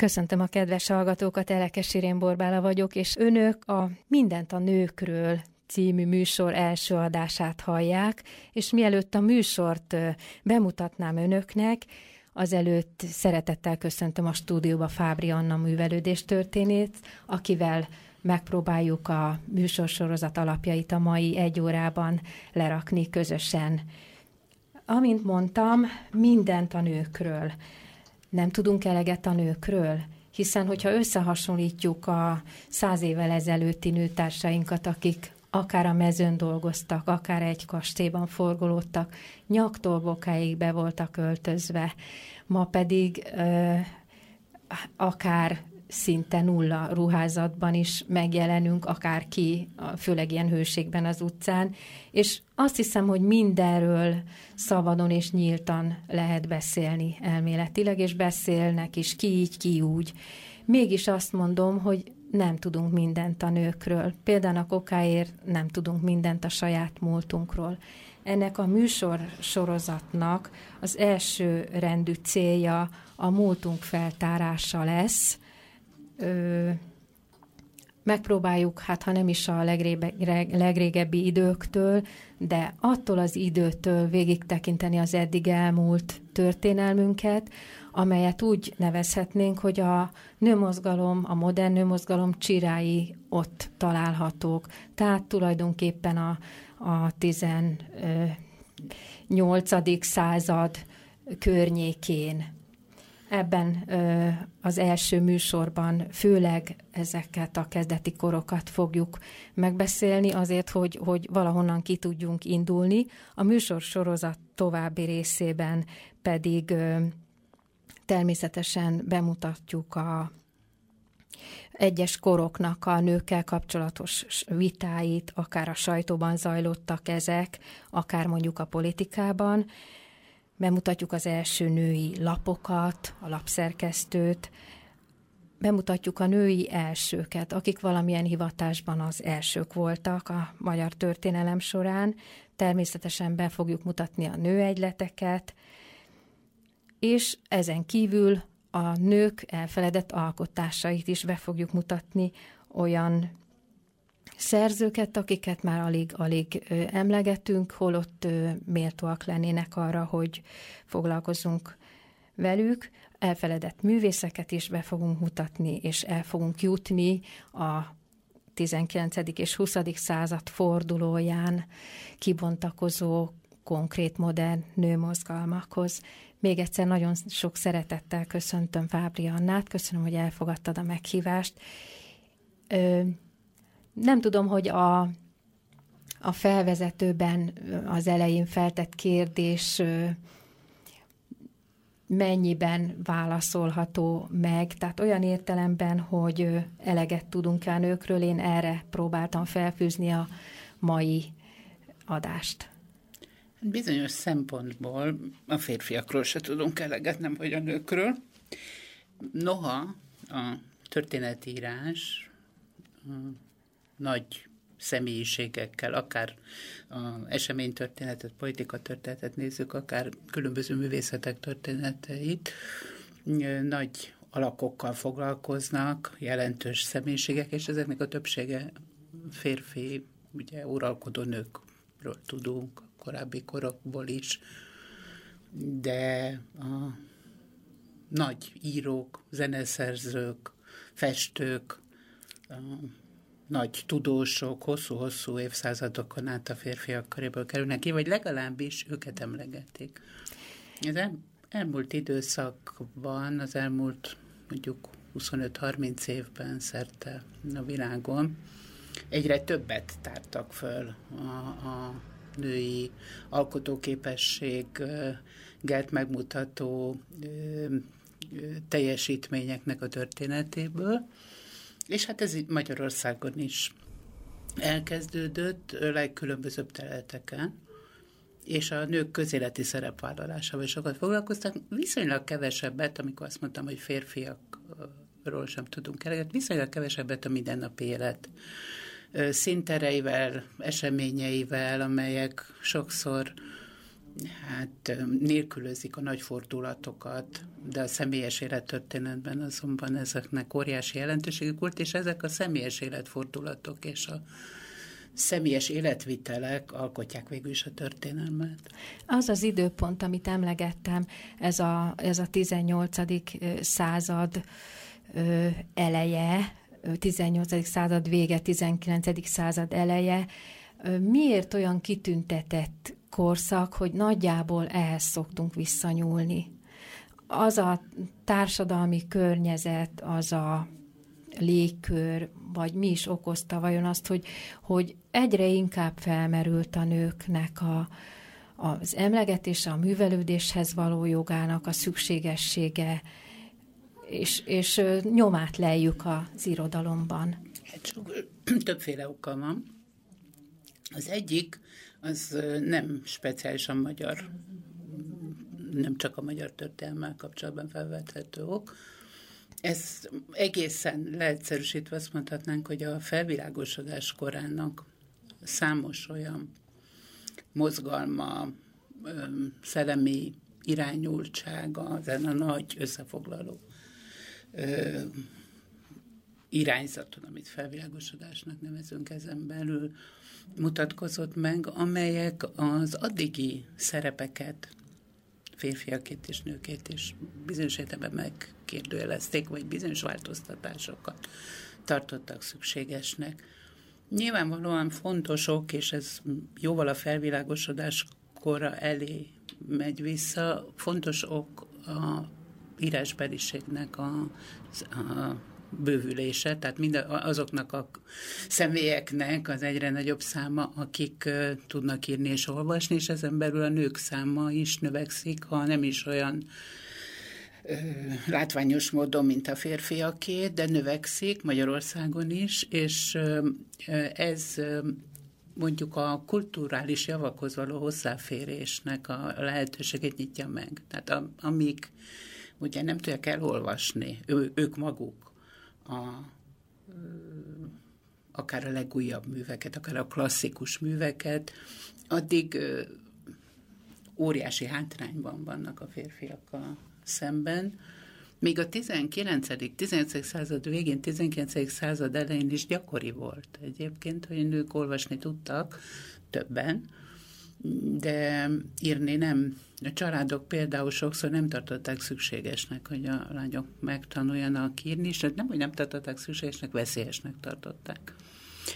Köszöntöm a kedves hallgatókat, Elekes Irén Borbála vagyok, és önök a Mindent a nőkről című műsor első adását hallják, és mielőtt a műsort bemutatnám önöknek, azelőtt szeretettel köszöntöm a stúdióba Fábri Anna művelődés történét, akivel megpróbáljuk a műsorsorozat alapjait a mai egy órában lerakni közösen. Amint mondtam, mindent a nőkről nem tudunk eleget a nőkről? Hiszen, hogyha összehasonlítjuk a száz évvel ezelőtti nőtársainkat, akik akár a mezőn dolgoztak, akár egy kastélyban forgolódtak, nyaktól bokáig be voltak öltözve, ma pedig ö, akár szinte nulla ruházatban is megjelenünk, akárki, főleg ilyen hőségben az utcán, és azt hiszem, hogy mindenről szabadon és nyíltan lehet beszélni elméletileg, és beszélnek is ki így, ki úgy. Mégis azt mondom, hogy nem tudunk mindent a nőkről. Például a kokáért nem tudunk mindent a saját múltunkról. Ennek a műsor sorozatnak az első rendű célja a múltunk feltárása lesz, ö, megpróbáljuk, hát ha nem is a legrébe, legrégebbi időktől, de attól az időtől végig tekinteni az eddig elmúlt történelmünket, amelyet úgy nevezhetnénk, hogy a nőmozgalom, a modern nőmozgalom csirái ott találhatók. Tehát tulajdonképpen a, a 18. század környékén Ebben az első műsorban főleg ezeket a kezdeti korokat fogjuk megbeszélni, azért, hogy, hogy valahonnan ki tudjunk indulni. A műsor sorozat további részében pedig természetesen bemutatjuk a egyes koroknak a nőkkel kapcsolatos vitáit, akár a sajtóban zajlottak ezek, akár mondjuk a politikában, bemutatjuk az első női lapokat, a lapszerkesztőt, bemutatjuk a női elsőket, akik valamilyen hivatásban az elsők voltak a magyar történelem során. Természetesen be fogjuk mutatni a nőegyleteket, és ezen kívül a nők elfeledett alkotásait is be fogjuk mutatni, olyan szerzőket, akiket már alig-alig emlegetünk, holott méltóak lennének arra, hogy foglalkozunk velük. Elfeledett művészeket is be fogunk mutatni, és el fogunk jutni a 19. és 20. század fordulóján kibontakozó konkrét modern nőmozgalmakhoz. Még egyszer nagyon sok szeretettel köszöntöm Fábri Annát, köszönöm, hogy elfogadtad a meghívást. Nem tudom, hogy a, a felvezetőben az elején feltett kérdés mennyiben válaszolható meg. Tehát olyan értelemben, hogy eleget tudunk a nőkről, én erre próbáltam felfűzni a mai adást. Bizonyos szempontból a férfiakról se tudunk eleget, nem hogy a nőkről. Noha a történetírás nagy személyiségekkel, akár a eseménytörténetet, politika történetet nézzük, akár különböző művészetek történeteit, nagy alakokkal foglalkoznak, jelentős személyiségek, és ezeknek a többsége férfi, ugye uralkodó nőkről tudunk, korábbi korokból is, de a nagy írók, zeneszerzők, festők, nagy tudósok hosszú-hosszú évszázadokon át a férfiak köréből kerülnek ki, vagy legalábbis őket emlegették. Az el, elmúlt időszakban, az elmúlt mondjuk 25-30 évben szerte a világon egyre többet tártak föl a, a női alkotóképességet megmutató teljesítményeknek a történetéből, és hát ez itt Magyarországon is elkezdődött legkülönbözőbb területeken, és a nők közéleti szerepvállalásával sokat foglalkoztak, viszonylag kevesebbet, amikor azt mondtam, hogy férfiakról sem tudunk eleget, viszonylag kevesebbet a mindennapi élet szintereivel, eseményeivel, amelyek sokszor hát nélkülözik a nagy fordulatokat, de a személyes élettörténetben azonban ezeknek óriási jelentőségük volt, és ezek a személyes életfordulatok és a személyes életvitelek alkotják végül is a történelmet. Az az időpont, amit emlegettem, ez a, ez a 18. század eleje, 18. század vége, 19. század eleje, miért olyan kitüntetett korszak, hogy nagyjából ehhez szoktunk visszanyúlni? Az a társadalmi környezet, az a légkör, vagy mi is okozta vajon azt, hogy, hogy egyre inkább felmerült a nőknek a, az emlegetése, a művelődéshez való jogának a szükségessége, és, és nyomát lejjük az irodalomban. Hát sok, többféle oka van. Az egyik, az nem speciálisan magyar, nem csak a magyar történelmmel kapcsolatban felvethető ok. Ez egészen leegyszerűsítve azt mondhatnánk, hogy a felvilágosodás korának számos olyan mozgalma, szellemi irányultsága, ezen a nagy összefoglaló ö, irányzaton, amit felvilágosodásnak nevezünk ezen belül, mutatkozott meg, amelyek az addigi szerepeket, férfiakét és nőkét is bizonyos értelemben megkérdőjelezték, vagy bizonyos változtatásokat tartottak szükségesnek. Nyilvánvalóan fontosok, és ez jóval a felvilágosodás kora elé megy vissza, fontos ok a írásbeliségnek a, a bővülése, tehát mind azoknak a személyeknek az egyre nagyobb száma, akik tudnak írni és olvasni, és ezen belül a nők száma is növekszik, ha nem is olyan látványos módon, mint a férfiaké, de növekszik Magyarországon is, és ez mondjuk a kulturális javakhoz való hozzáférésnek a lehetőségét nyitja meg. Tehát a, amik ugye nem tudják elolvasni, ő, ők maguk a, akár a legújabb műveket, akár a klasszikus műveket, addig óriási hátrányban vannak a férfiakkal szemben. Még a 19. 18. század végén, 19. század elején is gyakori volt egyébként, hogy nők olvasni tudtak, többen, de írni nem. A családok például sokszor nem tartották szükségesnek, hogy a lányok megtanuljanak írni, és nem, hogy nem tartották szükségesnek, veszélyesnek tartották.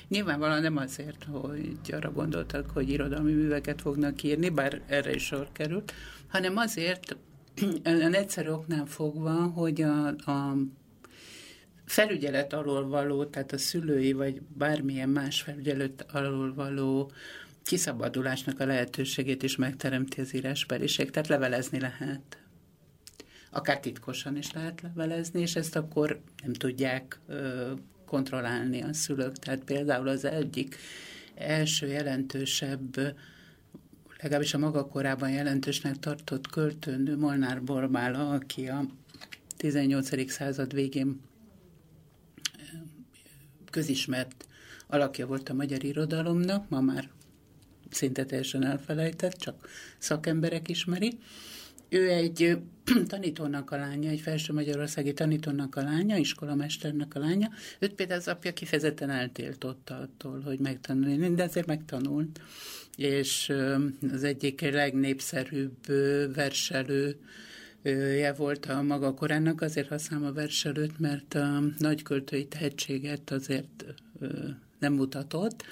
Nyilvánvalóan nem azért, hogy arra gondoltak, hogy irodalmi műveket fognak írni, bár erre is sor került, hanem azért, egyszerű oknál fogva, hogy a, a felügyelet alól való, tehát a szülői vagy bármilyen más felügyelet alól való kiszabadulásnak a lehetőségét is megteremti az írásbeliség, tehát levelezni lehet. Akár titkosan is lehet levelezni, és ezt akkor nem tudják ö, kontrollálni a szülők. Tehát például az egyik első jelentősebb, legalábbis a maga korában jelentősnek tartott költőnő Molnár Borbála, aki a 18. század végén közismert alakja volt a magyar irodalomnak, ma már szinte teljesen elfelejtett, csak szakemberek ismeri. Ő egy tanítónak a lánya, egy felső magyarországi tanítónak a lánya, iskolamesternek a lánya. Őt például az apja kifejezetten eltiltotta attól, hogy megtanulni, de azért megtanult. És az egyik legnépszerűbb verselő je volt a maga korának, azért használom a verselőt, mert a nagyköltői tehetséget azért nem mutatott,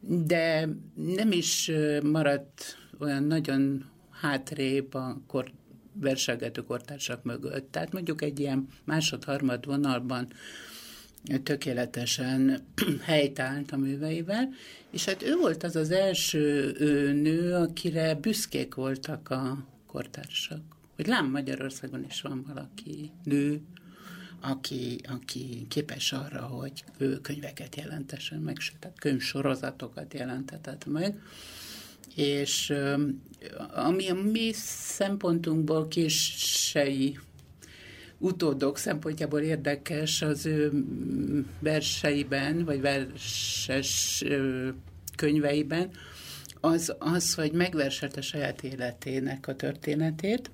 de nem is maradt olyan nagyon hátrébb a kor, verselgető kortársak mögött. Tehát mondjuk egy ilyen másod-harmad vonalban tökéletesen helytált a műveivel, és hát ő volt az az első nő, akire büszkék voltak a kortársak hogy lám Magyarországon is van valaki nő, aki, aki képes arra, hogy ő könyveket jelentesen meg, tehát könyvsorozatokat jelentetett meg, és ami a mi szempontunkból kései utódok szempontjából érdekes az ő verseiben, vagy verses könyveiben, az, az, hogy megverselte saját életének a történetét,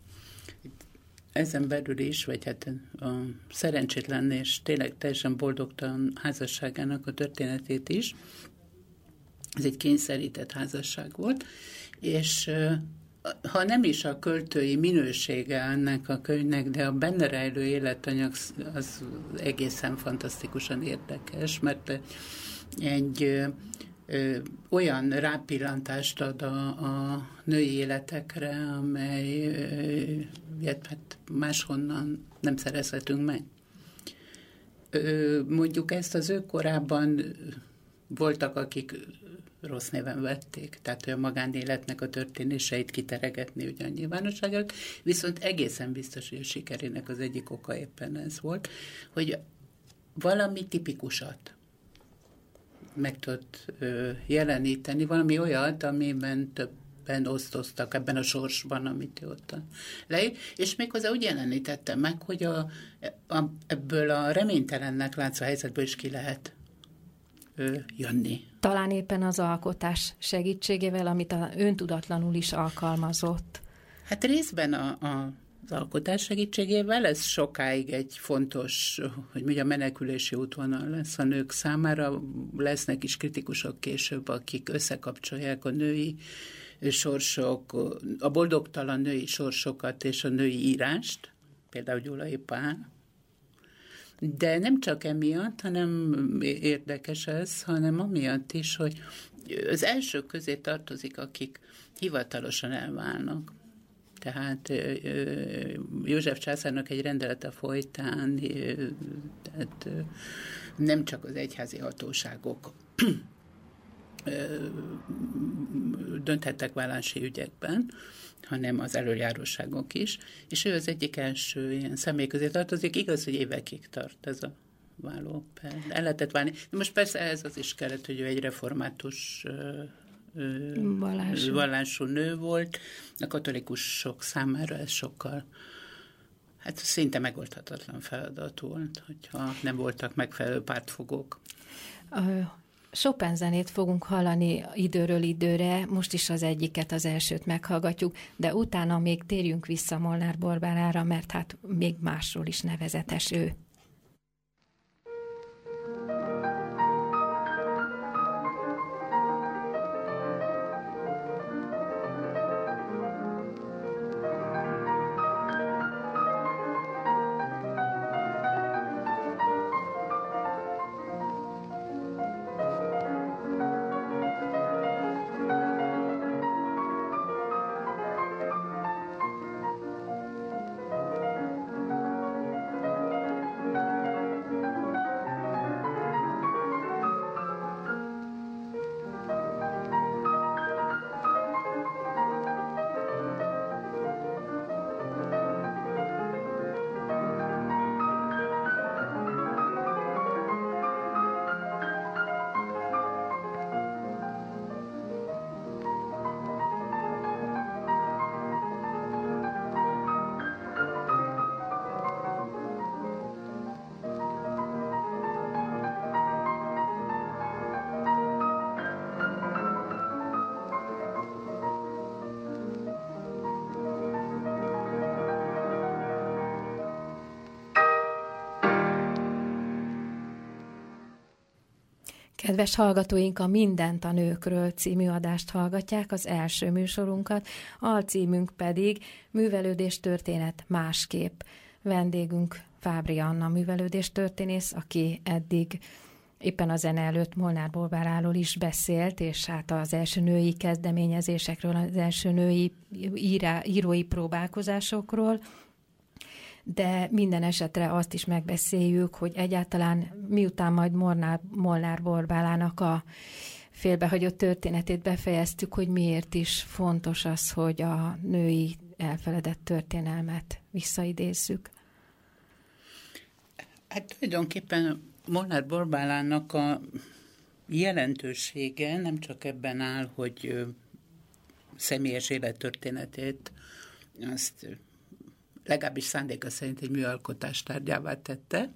ezen belül is, vagy hát a szerencsétlen és tényleg teljesen boldogtalan házasságának a történetét is. Ez egy kényszerített házasság volt, és ha nem is a költői minősége ennek a könyvnek, de a benne rejlő életanyag az egészen fantasztikusan érdekes, mert egy olyan rápillantást ad a, a női életekre, amely ö, hát máshonnan nem szerezhetünk meg. Mondjuk ezt az ő korában voltak, akik rossz néven vették, tehát hogy a magánéletnek a történéseit kiteregetni ugye a nyilvánosságot, viszont egészen biztos, hogy a sikerének az egyik oka éppen ez volt, hogy valami tipikusat meg tudott jeleníteni, valami olyat, amiben többen osztoztak ebben a sorsban, amit ő ott leír, és méghozzá úgy jelenítette meg, hogy a, a, ebből a reménytelennek látszó helyzetből is ki lehet ö, jönni. Talán éppen az alkotás segítségével, amit a öntudatlanul is alkalmazott. Hát részben a, a az alkotás segítségével. Ez sokáig egy fontos, hogy mondjam, menekülési útvonal lesz a nők számára. Lesznek is kritikusok később, akik összekapcsolják a női sorsok, a boldogtalan női sorsokat és a női írást, például Gyulai Pál. De nem csak emiatt, hanem érdekes ez, hanem amiatt is, hogy az első közé tartozik, akik hivatalosan elválnak. Tehát József császárnak egy rendelete folytán, tehát nem csak az egyházi hatóságok dönthettek vállási ügyekben, hanem az előjáróságok is, és ő az egyik első ilyen személy közé tartozik. Igaz, hogy évekig tart ez a vállóper. El lehetett válni. De most persze ez az is kellett, hogy ő egy református vallású. vallású nő volt. A katolikusok számára ez sokkal hát szinte megoldhatatlan feladat volt, hogyha nem voltak megfelelő pártfogók. Chopin zenét fogunk hallani időről időre, most is az egyiket, az elsőt meghallgatjuk, de utána még térjünk vissza Molnár Borbálára, mert hát még másról is nevezetes ő. Kedves hallgatóink, a Mindent a nőkről című adást hallgatják, az első műsorunkat, alcímünk pedig Művelődés történet másképp. Vendégünk Fábri Anna művelődés történész, aki eddig éppen a zene előtt Molnár Bolváráról is beszélt, és hát az első női kezdeményezésekről, az első női írá, írói próbálkozásokról, de minden esetre azt is megbeszéljük, hogy egyáltalán miután majd Molnár, Molnár Borbálának a félbehagyott történetét befejeztük, hogy miért is fontos az, hogy a női elfeledett történelmet visszaidézzük? Hát tulajdonképpen Molnár Borbálának a jelentősége nem csak ebben áll, hogy személyes élettörténetét azt legalábbis szándéka szerint egy műalkotás tárgyává tette,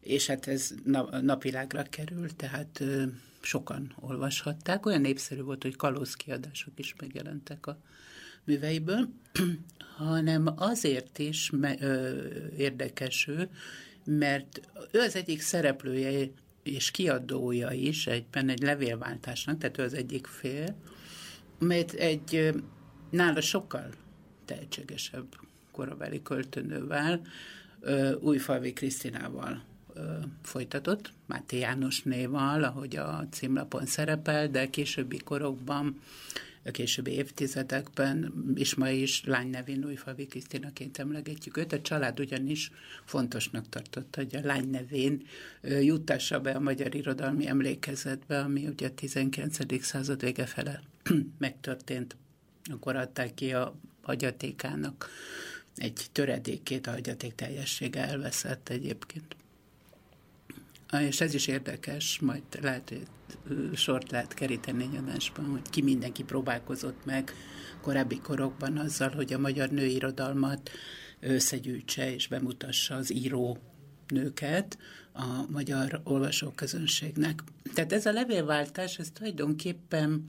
és hát ez napvilágra került, tehát sokan olvashatták. Olyan népszerű volt, hogy kalózkiadások is megjelentek a műveiből, hanem azért is me, ö, érdekes ő, mert ő az egyik szereplője és kiadója is egyben egy levélváltásnak, tehát ő az egyik fél, mert egy nála sokkal tehetségesebb korabeli költőnővel, Újfalvi Krisztinával folytatott, Máté János néval, ahogy a címlapon szerepel, de későbbi korokban, a későbbi évtizedekben is ma is lány nevén Újfalvi Krisztinaként emlegetjük őt. A család ugyanis fontosnak tartotta, hogy a lány nevén juttassa be a magyar irodalmi emlékezetbe, ami ugye a 19. század vége fele megtörtént. Akkor adták ki a hagyatékának egy töredékét, a hagyaték teljessége elveszett egyébként. És ez is érdekes, majd lehet, hogy sort lehet keríteni egy adásban, hogy ki mindenki próbálkozott meg korábbi korokban azzal, hogy a magyar nőirodalmat összegyűjtse és bemutassa az író nőket a magyar olvasóközönségnek. Tehát ez a levélváltás, ez tulajdonképpen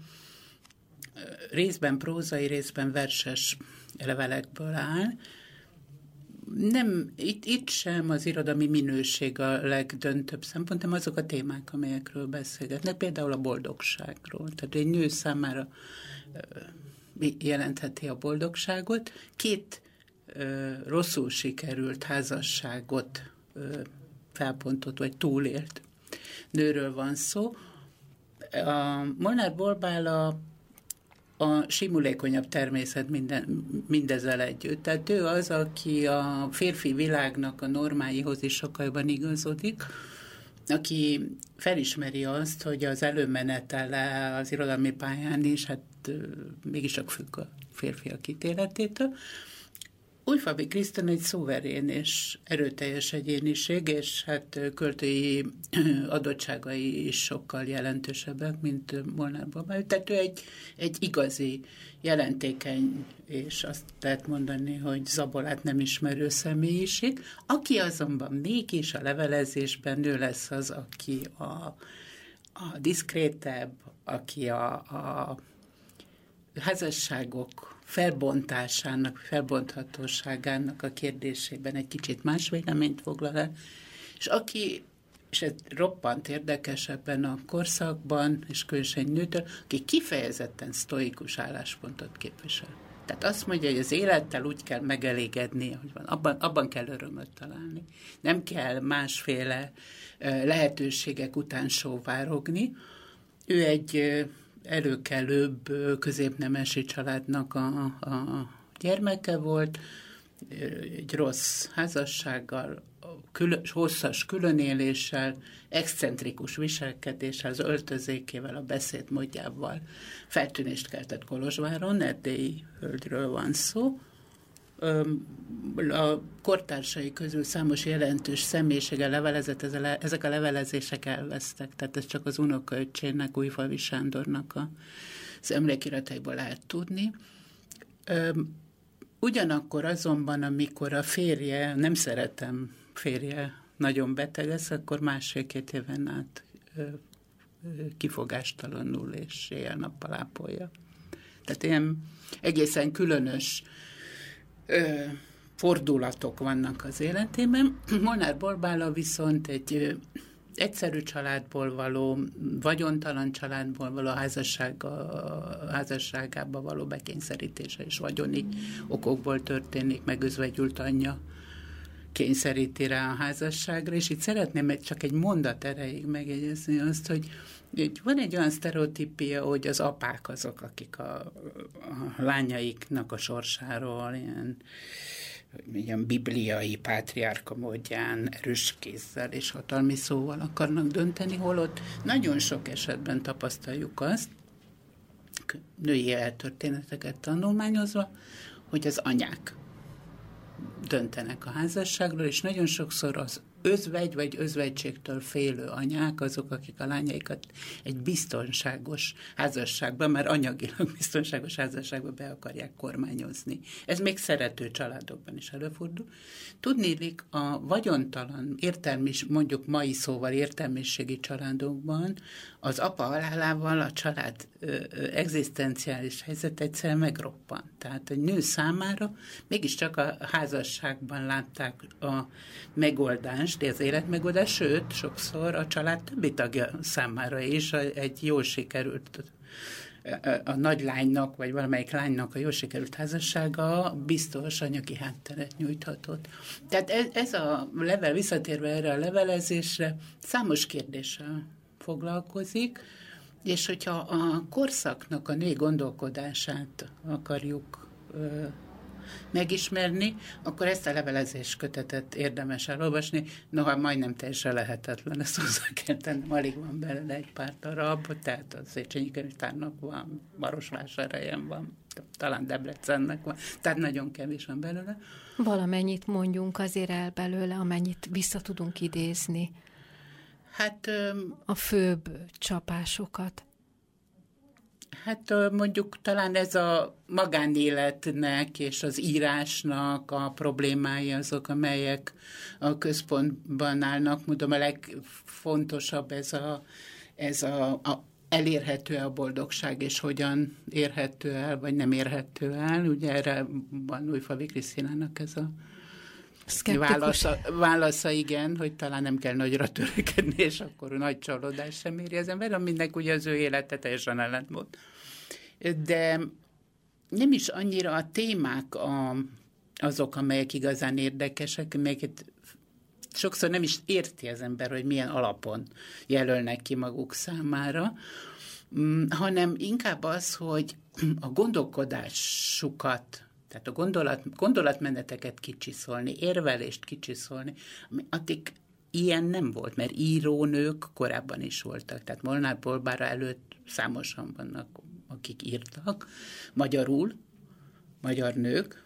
részben prózai, részben verses levelekből áll, nem, itt, itt sem az irodalmi minőség a legdöntőbb szempont, hanem azok a témák, amelyekről beszélgetnek, például a boldogságról. Tehát egy nő számára jelentheti a boldogságot. Két rosszul sikerült házasságot felpontott, vagy túlélt nőről van szó. A Molnár Borbála a simulékonyabb természet minden, mindezzel együtt. Tehát ő az, aki a férfi világnak a normáihoz is sokkal jobban igazodik, aki felismeri azt, hogy az előmenetele az irodalmi pályán is, hát mégis csak függ a férfiak ítéletétől, Újfabi Krisztán egy szuverén és erőteljes egyéniség, és hát költői adottságai is sokkal jelentősebbek, mint Molnár Babá. Tehát ő egy, egy igazi, jelentékeny, és azt lehet mondani, hogy zabolát nem ismerő személyiség, aki azonban mégis a levelezésben ő lesz az, aki a, a diszkrétebb, aki a, a házasságok felbontásának, felbonthatóságának a kérdésében egy kicsit más véleményt foglal el, és aki, és ez roppant érdekes ebben a korszakban, és különösen nőtől, aki kifejezetten sztoikus álláspontot képvisel. Tehát azt mondja, hogy az élettel úgy kell megelégedni, hogy van, abban, abban kell örömöt találni. Nem kell másféle lehetőségek után sóvárogni. Ő egy előkelőbb középnemesi családnak a, a gyermeke volt, egy rossz házassággal, külön, hosszas különéléssel, excentrikus viselkedéssel, az öltözékével, a beszédmódjával feltűnést keltett Kolozsváron, erdélyi hölgyről van szó, a kortársai közül számos jelentős személyisége levelezett, ezek a levelezések elvesztek, tehát ez csak az unokaöccsének, Újfalvi Sándornak a, az emlékirataiból lehet tudni. Ugyanakkor azonban, amikor a férje, nem szeretem férje nagyon beteg lesz, akkor másfél-két éven át kifogástalanul és éjjel-nappal ápolja. Tehát ilyen egészen különös ö, fordulatok vannak az életében. Molnár Borbála viszont egy ö, egyszerű családból való, vagyontalan családból való házassága, házasságába való bekényszerítése és vagyoni okokból történik, meg özvegyült anyja kényszeríti rá a házasságra, és itt szeretném csak egy mondat erejéig megjegyezni azt, hogy van egy olyan sztereotípia, hogy az apák azok, akik a, a lányaiknak a sorsáról ilyen, ilyen bibliai pátriárka módján erős kézzel és hatalmi szóval akarnak dönteni, holott nagyon sok esetben tapasztaljuk azt, női eltörténeteket tanulmányozva, hogy az anyák döntenek a házasságról, és nagyon sokszor az özvegy vagy özvegységtől félő anyák azok, akik a lányaikat egy biztonságos házasságban, már anyagilag biztonságos házasságba be akarják kormányozni. Ez még szerető családokban is előfordul. Tudnélik, a vagyontalan, értelmis, mondjuk mai szóval értelmiségi családokban az apa halálával a család egzisztenciális helyzet egyszer megroppan. Tehát egy nő számára mégiscsak a házasságban látták a megoldást, az életmegoldás, sőt, sokszor a család többi tagja számára is egy jól sikerült a nagy lánynak, vagy valamelyik lánynak a jól sikerült házassága biztos anyagi hátteret nyújthatott. Tehát ez, ez a level, visszatérve erre a levelezésre, számos kérdéssel foglalkozik, és hogyha a korszaknak a női gondolkodását akarjuk megismerni, akkor ezt a levelezés kötetet érdemes elolvasni, noha majdnem teljesen lehetetlen, ezt hozzá kell tennem, alig van belőle egy pár darab, tehát az Széchenyi könyvtárnak van, Marosvásárhelyen van, talán Debrecennek van, tehát nagyon kevés van belőle. Valamennyit mondjunk azért el belőle, amennyit vissza tudunk idézni. Hát... A főbb csapásokat. Hát mondjuk talán ez a magánéletnek és az írásnak a problémái azok, amelyek a központban állnak. Mondom, a legfontosabb ez a, ez a, a elérhető a boldogság, és hogyan érhető el, vagy nem érhető el. Ugye erre van Újfavi Krisztinának ez a Válasza, válasza igen, hogy talán nem kell nagyra törekedni, és akkor nagy csalódás sem éri az ember, aminek ugye az ő élete teljesen ellentmond. De nem is annyira a témák a, azok, amelyek igazán érdekesek, amelyeket sokszor nem is érti az ember, hogy milyen alapon jelölnek ki maguk számára, mm, hanem inkább az, hogy a gondolkodásukat tehát a gondolat, gondolatmeneteket kicsiszolni, érvelést kicsiszolni, ami addig ilyen nem volt, mert írónők korábban is voltak. Tehát Molnár Bolbára előtt számosan vannak, akik írtak magyarul, magyar nők,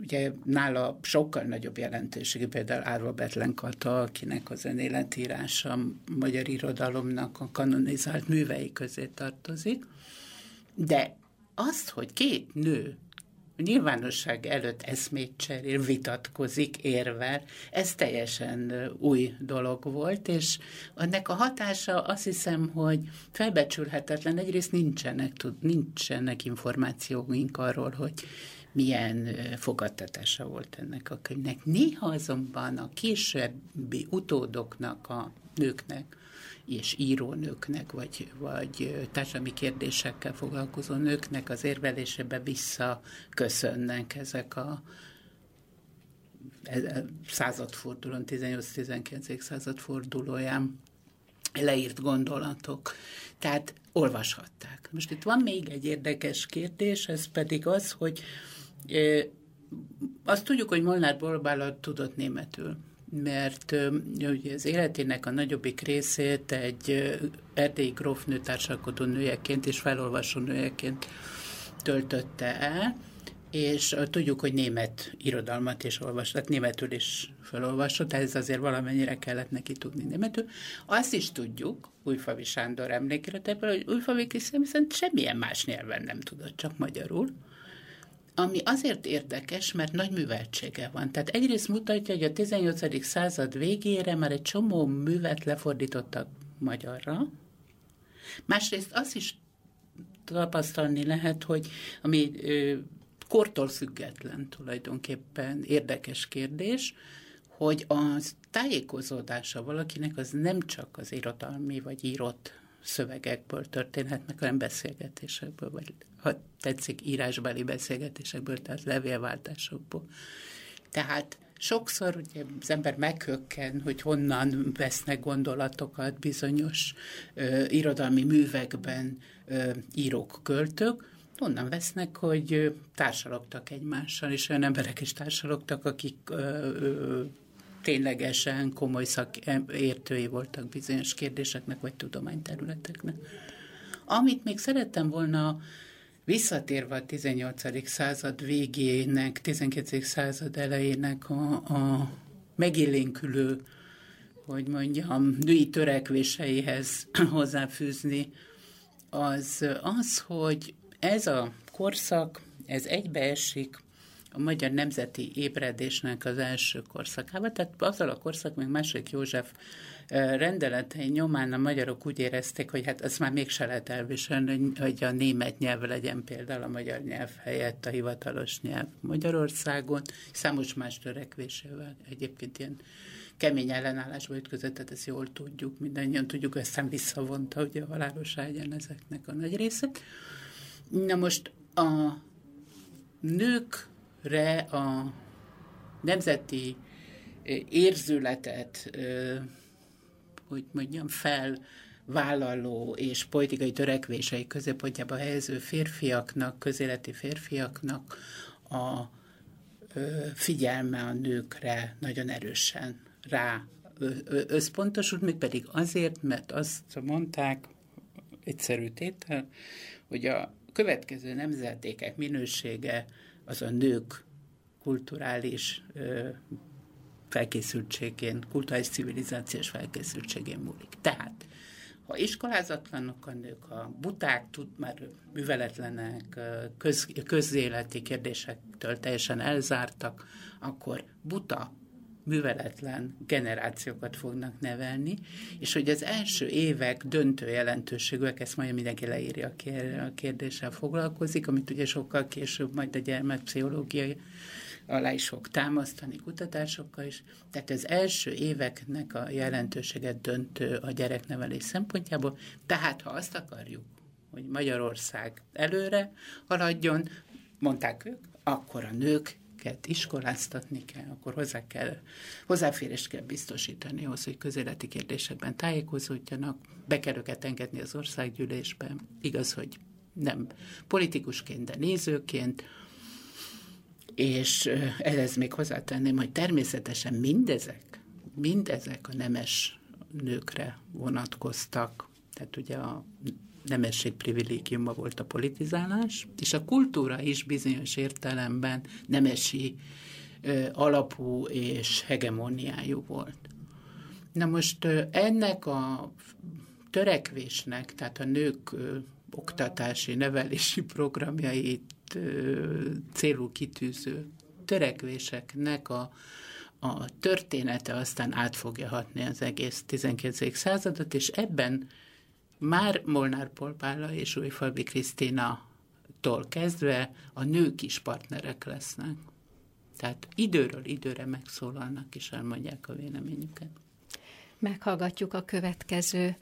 ugye nála sokkal nagyobb jelentőségű, például Árva Betlen Kata, akinek az önéletírása a magyar irodalomnak a kanonizált művei közé tartozik, de azt, hogy két nő nyilvánosság előtt eszmét cserél, vitatkozik, érvel, ez teljesen új dolog volt, és ennek a hatása azt hiszem, hogy felbecsülhetetlen. Egyrészt nincsenek, tud, nincsenek információink arról, hogy milyen fogadtatása volt ennek a könyvnek. Néha azonban a későbbi utódoknak, a nőknek és írónőknek, vagy, vagy társadalmi kérdésekkel foglalkozó nőknek az érvelésébe visszaköszönnek ezek a e, e, századfordulón, 18-19. századfordulóján leírt gondolatok. Tehát olvashatták. Most itt van még egy érdekes kérdés, ez pedig az, hogy azt tudjuk, hogy Molnár Borbála tudott németül mert ugye az életének a nagyobbik részét egy erdélyi grófnő társalkodó nőjeként és felolvasó nőjeként töltötte el, és tudjuk, hogy német irodalmat is olvasott, tehát németül is felolvasott, ez azért valamennyire kellett neki tudni németül. Azt is tudjuk, Újfavi Sándor emlékiratában, hogy Újfavi Krisztián viszont semmilyen más nyelven nem tudott, csak magyarul ami azért érdekes, mert nagy műveltsége van. Tehát egyrészt mutatja, hogy a 18. század végére már egy csomó művet lefordítottak magyarra, másrészt azt is tapasztalni lehet, hogy ami ö, kortól független tulajdonképpen érdekes kérdés, hogy az tájékozódása valakinek az nem csak az irodalmi vagy írott szövegekből történhetnek, hanem beszélgetésekből, vagy ha tetszik, írásbeli beszélgetésekből, tehát levélváltásokból. Tehát sokszor ugye az ember meghökken, hogy honnan vesznek gondolatokat bizonyos ö, irodalmi művekben ö, írók, költők, onnan vesznek, hogy társalogtak egymással, és olyan emberek is társalogtak, akik ö, ö, ténylegesen komoly szakértői voltak bizonyos kérdéseknek, vagy tudományterületeknek. Amit még szerettem volna visszatérve a 18. század végének, 19. század elejének a, a megélénkülő, hogy mondjam, női törekvéseihez hozzáfűzni, az az, hogy ez a korszak, ez egybeesik a magyar nemzeti ébredésnek az első korszakába. Tehát azzal a korszak, még második József rendeletei nyomán a magyarok úgy érezték, hogy hát ezt már mégse lehet elviselni, hogy a német nyelv legyen például a magyar nyelv helyett a hivatalos nyelv Magyarországon, számos más törekvésével egyébként ilyen kemény ellenállásba ütközött, tehát ezt jól tudjuk, mindannyian tudjuk, aztán visszavonta ugye a halálos ágyan ezeknek a nagy részét. Na most a nőkre a nemzeti érzületet hogy mondjam, felvállaló és politikai törekvései középpontjába helyező férfiaknak, közéleti férfiaknak a figyelme a nőkre nagyon erősen rá összpontosult, még pedig azért, mert azt mondták, egyszerű tétel, hogy a következő nemzetékek minősége az a nők kulturális felkészültségén, kulturális civilizációs felkészültségén múlik. Tehát, ha iskolázatlanok a nők, a buták tud már műveletlenek, köz, közéleti kérdésektől teljesen elzártak, akkor buta, műveletlen generációkat fognak nevelni, és hogy az első évek döntő jelentőségűek, ezt majd mindenki leírja, a kérdéssel foglalkozik, amit ugye sokkal később majd a gyermekpszichológiai alá is fog támasztani kutatásokkal is. Tehát az első éveknek a jelentőséget döntő a gyereknevelés szempontjából. Tehát, ha azt akarjuk, hogy Magyarország előre haladjon, mondták ők, akkor a nők iskoláztatni kell, akkor hozzá kell, hozzáférést kell biztosítani ahhoz, hogy közéleti kérdésekben tájékozódjanak, be kell őket engedni az országgyűlésben. Igaz, hogy nem politikusként, de nézőként, és ehhez még hozzátenném, hogy természetesen mindezek, mindezek a nemes nőkre vonatkoztak, tehát ugye a nemesség privilégiuma volt a politizálás, és a kultúra is bizonyos értelemben nemesi ö, alapú és hegemoniájú volt. Na most ö, ennek a törekvésnek, tehát a nők ö, oktatási, nevelési programjait célú kitűző törekvéseknek a, a története aztán át fogja hatni az egész 19. századot, és ebben már Molnár Polpála és Újfalvi Krisztina tól kezdve a nők is partnerek lesznek. Tehát időről időre megszólalnak és elmondják a véleményüket. Meghallgatjuk a következő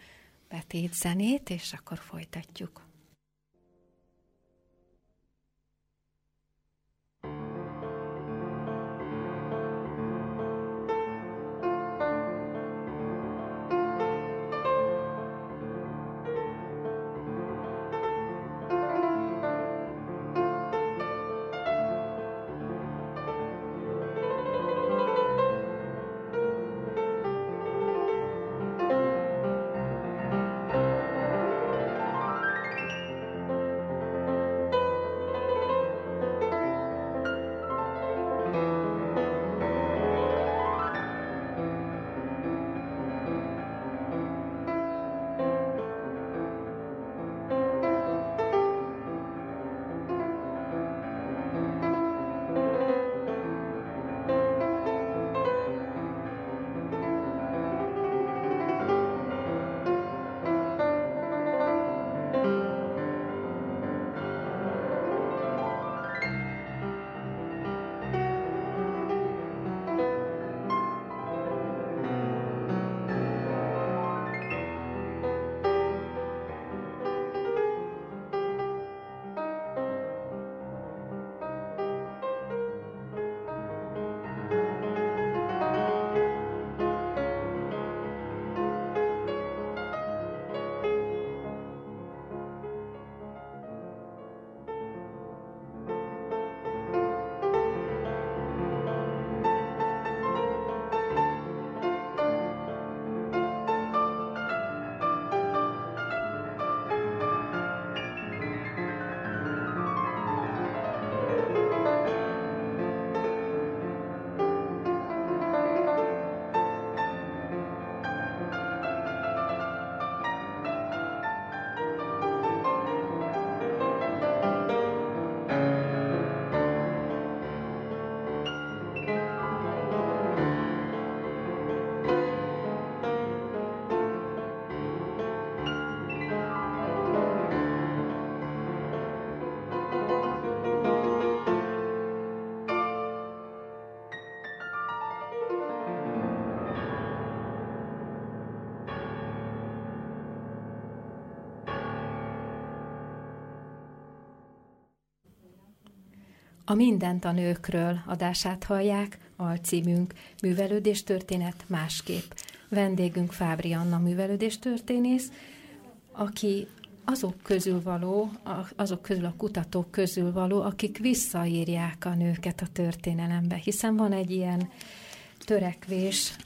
betét zenét, és akkor folytatjuk. A Mindent a nőkről adását hallják, alcímünk Művelődéstörténet másképp. Vendégünk Fábri Anna művelődéstörténész, aki azok közül való, azok közül a kutatók közül való, akik visszaírják a nőket a történelembe, hiszen van egy ilyen törekvés,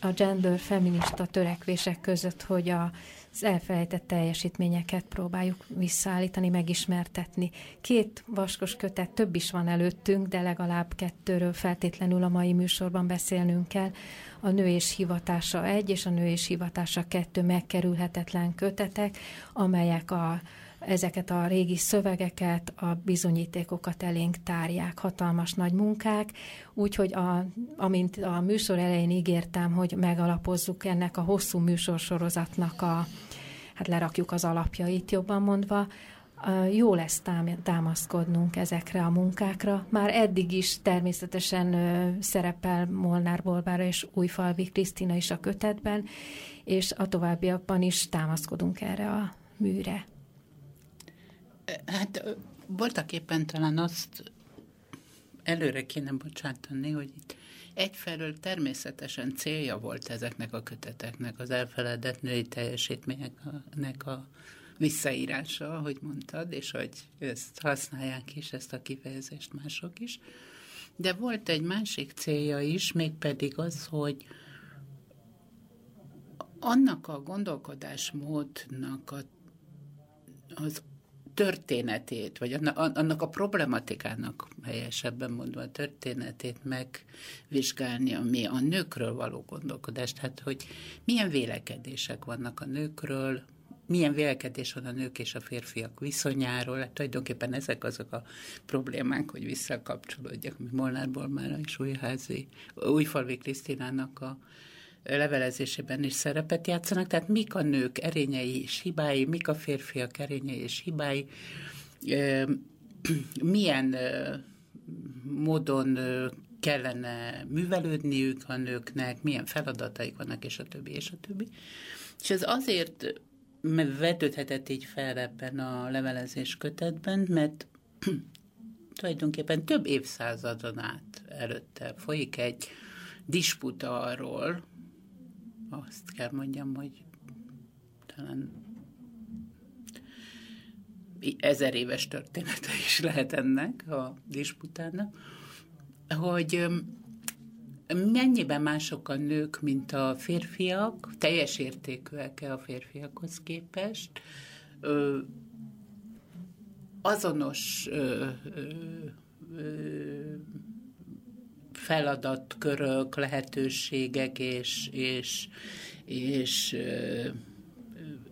a gender feminista törekvések között, hogy a az elfelejtett teljesítményeket próbáljuk visszaállítani, megismertetni. Két vaskos kötet, több is van előttünk, de legalább kettőről feltétlenül a mai műsorban beszélnünk kell. A nő és hivatása egy, és a nő és hivatása kettő megkerülhetetlen kötetek, amelyek a ezeket a régi szövegeket, a bizonyítékokat elénk tárják, hatalmas nagy munkák, úgyhogy a, amint a műsor elején ígértem, hogy megalapozzuk ennek a hosszú műsorsorozatnak a, hát lerakjuk az alapjait jobban mondva, jó lesz támaszkodnunk ezekre a munkákra. Már eddig is természetesen szerepel Molnár Bolbára és Újfalvi Krisztina is a kötetben, és a továbbiakban is támaszkodunk erre a műre. Hát voltak éppen talán azt előre kéne bocsátani, hogy itt egyfelől természetesen célja volt ezeknek a köteteknek, az elfeledett női teljesítményeknek a visszaírása, ahogy mondtad, és hogy ezt használják is, ezt a kifejezést mások is. De volt egy másik célja is, mégpedig az, hogy annak a gondolkodásmódnak a, az történetét, vagy annak a problematikának helyesebben mondva a történetét megvizsgálni, ami a nőkről való gondolkodást, hát hogy milyen vélekedések vannak a nőkről, milyen vélekedés van a nők és a férfiak viszonyáról, hát tulajdonképpen ezek azok a problémák, hogy visszakapcsolódjak, Molnárból már is újházi, újfalvi Krisztinának a levelezésében is szerepet játszanak, tehát mik a nők erényei és hibái, mik a férfiak erényei és hibái, milyen módon kellene művelődniük a nőknek, milyen feladataik vannak, és a többi, és a többi. És ez azért vetődhetett így fel ebben a levelezés kötetben, mert tulajdonképpen több évszázadon át előtte folyik egy disputa arról, azt kell mondjam, hogy talán ezer éves története is lehet ennek a disputának, hogy mennyiben mások a nők, mint a férfiak, teljes értékűek-e a férfiakhoz képest, azonos feladatkörök, lehetőségek és, és, és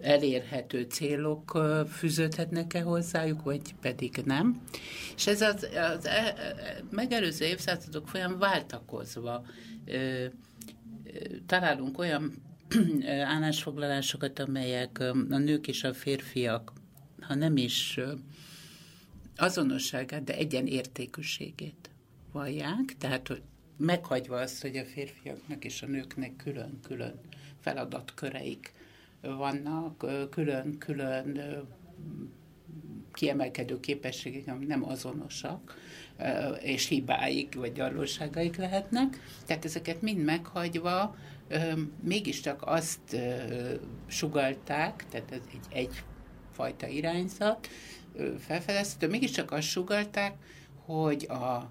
elérhető célok fűződhetnek-e hozzájuk, vagy pedig nem. És ez az, az e, e, megelőző évszázadok folyam váltakozva találunk olyan állásfoglalásokat, amelyek a nők és a férfiak, ha nem is azonosságát, de egyenértékűségét vallják, tehát hogy meghagyva azt, hogy a férfiaknak és a nőknek külön-külön feladatköreik vannak, külön-külön kiemelkedő képességek, amik nem azonosak, és hibáik vagy gyarlóságaik lehetnek. Tehát ezeket mind meghagyva, mégiscsak azt sugalták, tehát ez egy egyfajta irányzat, felfedezhető, mégiscsak azt sugalták, hogy a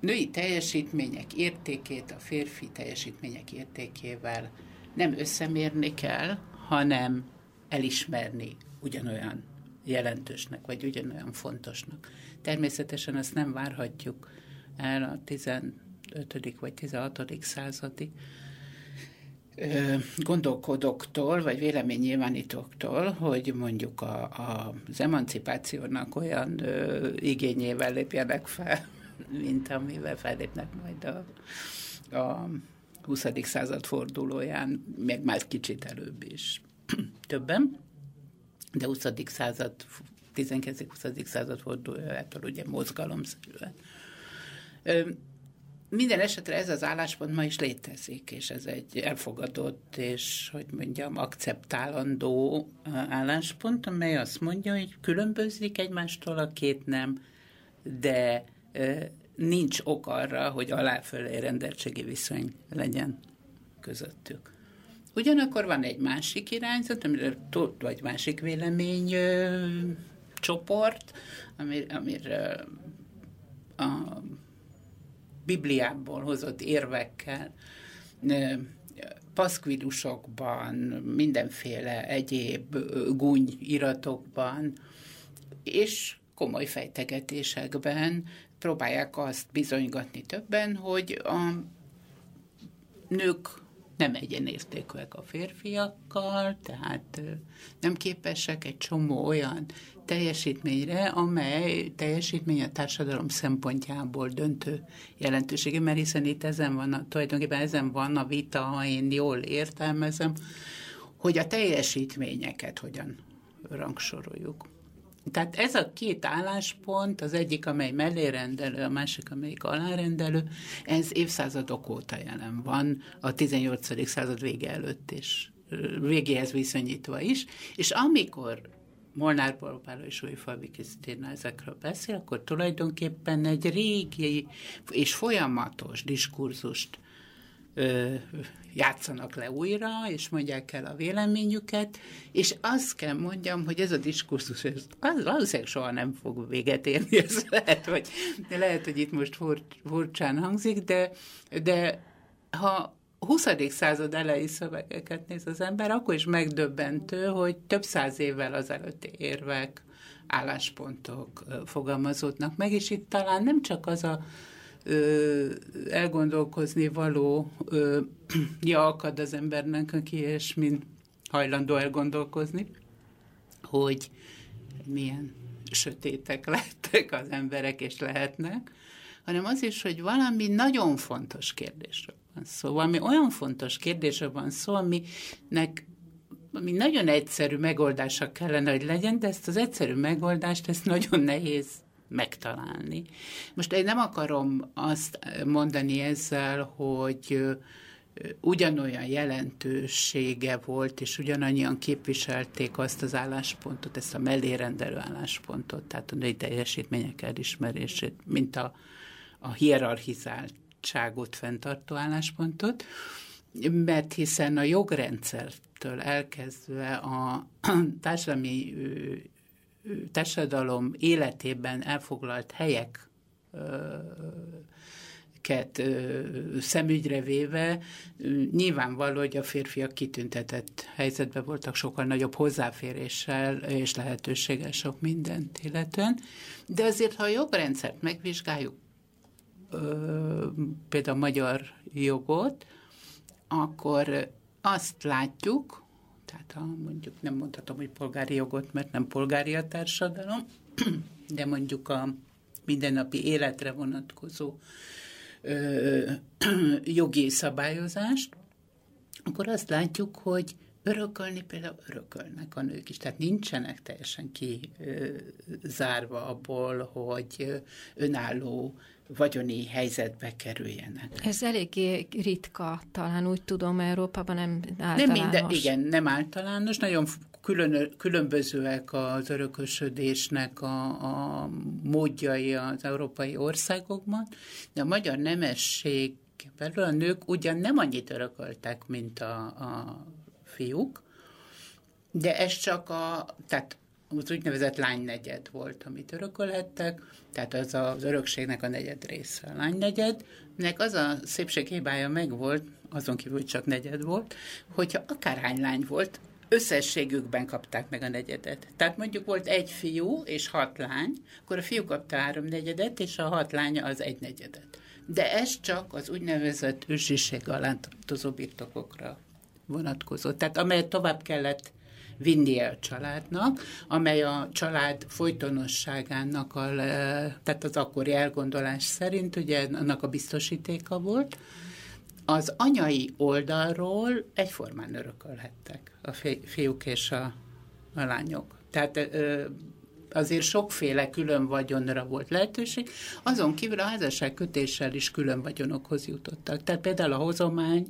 női teljesítmények értékét a férfi teljesítmények értékével nem összemérni kell, hanem elismerni ugyanolyan jelentősnek, vagy ugyanolyan fontosnak. Természetesen azt nem várhatjuk el a 15. vagy 16. századi gondolkodóktól, vagy véleménynyilvánítóktól, hogy mondjuk a, a, az emancipációnak olyan ö, igényével lépjenek fel, mint amivel fellépnek majd a, a 20. század fordulóján, meg már kicsit előbb is többen, de 20. század, 19.-20. század fordulójától ugye mozgalomszerűen. Minden esetre ez az álláspont ma is létezik, és ez egy elfogadott és, hogy mondjam, akceptálandó álláspont, amely azt mondja, hogy különbözik egymástól a két nem, de nincs ok arra, hogy aláfölé rendeltségi viszony legyen közöttük. Ugyanakkor van egy másik irányzat, amire, vagy másik vélemény ö, csoport, amir, amire a Bibliából hozott érvekkel, ö, paszkvidusokban, mindenféle egyéb gúny iratokban, és komoly fejtegetésekben próbálják azt bizonygatni többen, hogy a nők nem egyenértékűek a férfiakkal, tehát nem képesek egy csomó olyan teljesítményre, amely teljesítmény a társadalom szempontjából döntő jelentősége, mert hiszen itt ezen van, a, tulajdonképpen ezen van a vita, ha én jól értelmezem, hogy a teljesítményeket hogyan rangsoroljuk. Tehát ez a két álláspont, az egyik, amely mellérendelő, a másik, amelyik alárendelő, ez évszázadok óta jelen van, a 18. század vége előtt is, végéhez viszonyítva is, és amikor Molnár Borbáló és Újfalvi Krisztina ezekről beszél, akkor tulajdonképpen egy régi és folyamatos diskurzust ö, játszanak le újra, és mondják el a véleményüket, és azt kell mondjam, hogy ez a diskurzus, ez az valószínűleg soha nem fog véget érni, ez lehet, hogy, lehet, hogy itt most fur, furcsán hangzik, de, de ha 20. század elejé szövegeket néz az ember, akkor is megdöbbentő, hogy több száz évvel azelőtti érvek, álláspontok fogalmazódnak meg, és itt talán nem csak az a ö, elgondolkozni való ö, ja, akad az embernek, aki ilyesmin hajlandó elgondolkozni, hogy milyen sötétek lettek az emberek, és lehetnek, hanem az is, hogy valami nagyon fontos kérdésről van szó, valami olyan fontos kérdésről van szó, aminek ami nagyon egyszerű megoldása kellene, hogy legyen, de ezt az egyszerű megoldást, ezt nagyon nehéz megtalálni. Most én nem akarom azt mondani ezzel, hogy ugyanolyan jelentősége volt, és ugyanannyian képviselték azt az álláspontot, ezt a mellérendelő álláspontot, tehát a női teljesítmények elismerését, mint a, a hierarchizáltságot fenntartó álláspontot, mert hiszen a jogrendszertől elkezdve a társadalmi társadalom életében elfoglalt helyek ket szemügyre véve, nyilvánvaló, hogy a férfiak kitüntetett helyzetben voltak sokkal nagyobb hozzáféréssel és lehetőséggel sok mindent illetően. De azért, ha a jogrendszert megvizsgáljuk, például a magyar jogot, akkor azt látjuk, tehát ha mondjuk nem mondhatom, hogy polgári jogot, mert nem polgári a társadalom, de mondjuk a mindennapi életre vonatkozó ö, jogi szabályozást, akkor azt látjuk, hogy örökölni például örökölnek a nők is, tehát nincsenek teljesen kizárva abból, hogy önálló vagyoni helyzetbe kerüljenek. Ez eléggé ritka, talán úgy tudom, Európában nem általános. Nem minden, igen, nem általános, nagyon külön, különbözőek az örökösödésnek a, a módjai az európai országokban, de a magyar nemesség belül a nők ugyan nem annyit örököltek, mint a, a fiúk, de ez csak a, tehát az úgynevezett lánynegyed volt, amit örökölhettek, tehát az az örökségnek a negyed része. A lánynegyednek az a szépség hibája megvolt, azon kívül, csak negyed volt, hogyha akárhány lány volt, összességükben kapták meg a negyedet. Tehát mondjuk volt egy fiú és hat lány, akkor a fiú kapta három negyedet, és a hat lánya az egy negyedet. De ez csak az úgynevezett ősiség alá tartozó birtokokra vonatkozott. Tehát amelyet tovább kellett vinnie a családnak, amely a család folytonosságának, a, tehát az akkori elgondolás szerint ugye annak a biztosítéka volt, az anyai oldalról egyformán örökölhettek a fiúk és a, a lányok. Tehát azért sokféle külön vagyonra volt lehetőség, azon kívül a házasság kötéssel is külön vagyonokhoz jutottak. Tehát például a hozomány,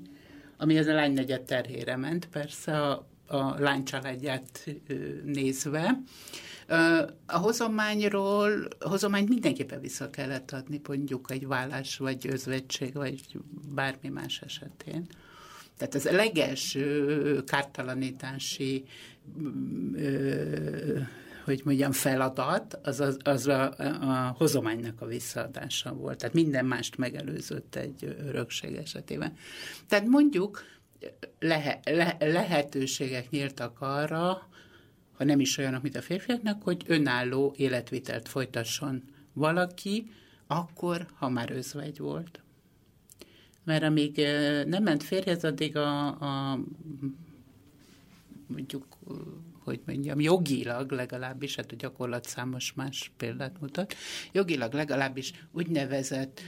ami az a lány terhére ment, persze a a lány családját nézve. A hozományról, a hozományt mindenképpen vissza kellett adni, mondjuk egy vállás, vagy özvegység, vagy bármi más esetén. Tehát az legelső kártalanítási hogy mondjam, feladat, az, az, az a, a hozománynak a visszaadása volt. Tehát minden mást megelőzött egy örökség esetében. Tehát mondjuk lehe, le, lehetőségek nyíltak arra, ha nem is olyanok, mint a férfiaknak, hogy önálló életvitelt folytasson valaki, akkor, ha már özvegy volt. Mert amíg nem ment férjhez, addig a, a mondjuk hogy mondjam, jogilag legalábbis, hát a gyakorlat számos más példát mutat, jogilag legalábbis úgynevezett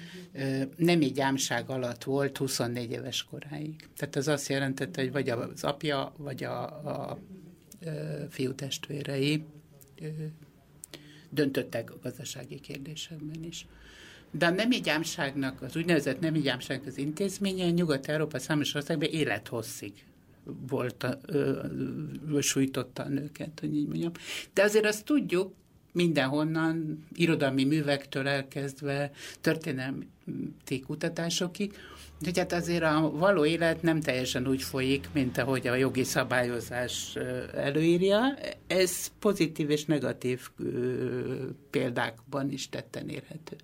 nemi gyámság alatt volt 24 éves koráig. Tehát az azt jelentette, hogy vagy az apja, vagy a, a, fiú testvérei döntöttek a gazdasági kérdésekben is. De a nemi gyámságnak, az úgynevezett nemi gyámságnak az intézménye Nyugat-Európa számos országban élethosszig volt, sújtotta a nőket, hogy így mondjam. De azért azt tudjuk, mindenhonnan, irodalmi művektől elkezdve, történelmi kutatásokig, hogy hát azért a való élet nem teljesen úgy folyik, mint ahogy a jogi szabályozás előírja. Ez pozitív és negatív példákban is tetten érhető.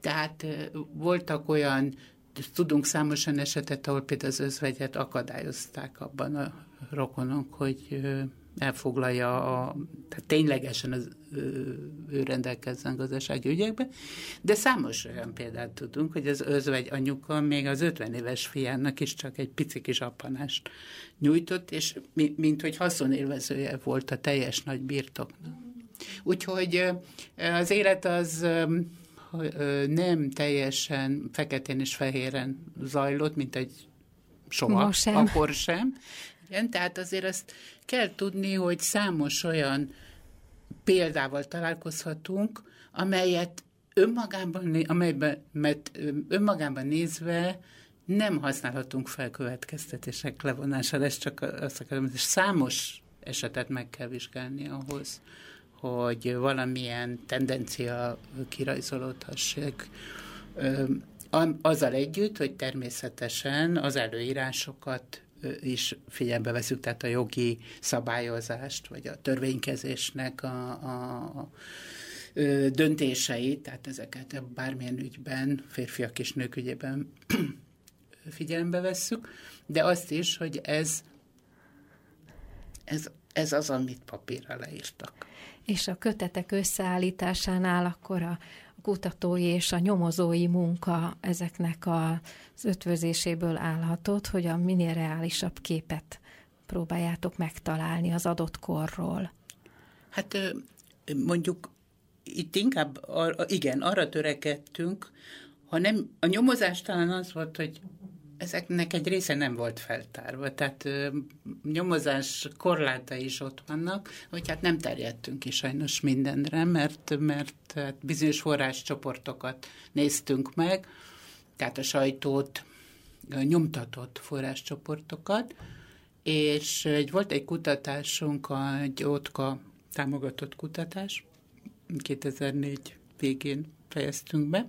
Tehát voltak olyan tudunk számosan esetet, ahol például az özvegyet akadályozták abban a rokonok, hogy elfoglalja, a, tehát ténylegesen az, ő rendelkezzen gazdasági ügyekbe, de számos olyan példát tudunk, hogy az özvegy anyuka még az 50 éves fiának is csak egy pici kis appanást nyújtott, és mi, mint hogy haszonélvezője volt a teljes nagy birtoknak. Úgyhogy az élet az nem teljesen feketén és fehéren zajlott, mint egy soha, sem. akkor sem. Igen, tehát azért ezt kell tudni, hogy számos olyan példával találkozhatunk, amelyet önmagában, amelyben, mert önmagában nézve nem használhatunk fel következtetések levonására, ez csak azt akarom, hogy számos esetet meg kell vizsgálni ahhoz, hogy valamilyen tendencia kirajzolódhassék. Azzal együtt, hogy természetesen az előírásokat is figyelembe veszük, tehát a jogi szabályozást, vagy a törvénykezésnek a, a, döntéseit, tehát ezeket bármilyen ügyben, férfiak és nők ügyében figyelembe vesszük, de azt is, hogy ez, ez, ez az, amit papírra leírtak és a kötetek összeállításánál akkor a kutatói és a nyomozói munka ezeknek az ötvözéséből állhatott, hogy a minél reálisabb képet próbáljátok megtalálni az adott korról. Hát mondjuk itt inkább, igen, arra törekedtünk, ha nem, a nyomozás talán az volt, hogy ezeknek egy része nem volt feltárva, tehát ö, nyomozás korláta is ott vannak, hogy hát nem terjedtünk ki sajnos mindenre, mert, mert hát bizonyos forráscsoportokat néztünk meg, tehát a sajtót, a nyomtatott forráscsoportokat, és egy, volt egy kutatásunk, egy OTKA támogatott kutatás, 2004 végén fejeztünk be,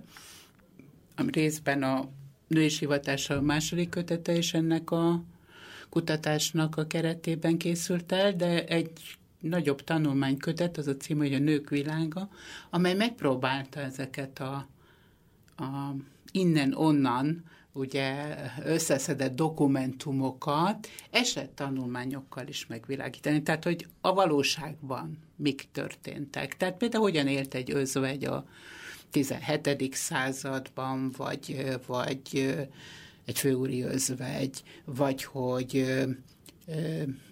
ami részben a női hivatása a második kötete is ennek a kutatásnak a keretében készült el, de egy nagyobb tanulmánykötet, az a cím, hogy a nők világa, amely megpróbálta ezeket a, a innen-onnan ugye összeszedett dokumentumokat esettanulmányokkal is megvilágítani. Tehát, hogy a valóságban mik történtek. Tehát például hogyan élt egy özvegy a 17. században, vagy, vagy egy főúri özvegy, vagy hogy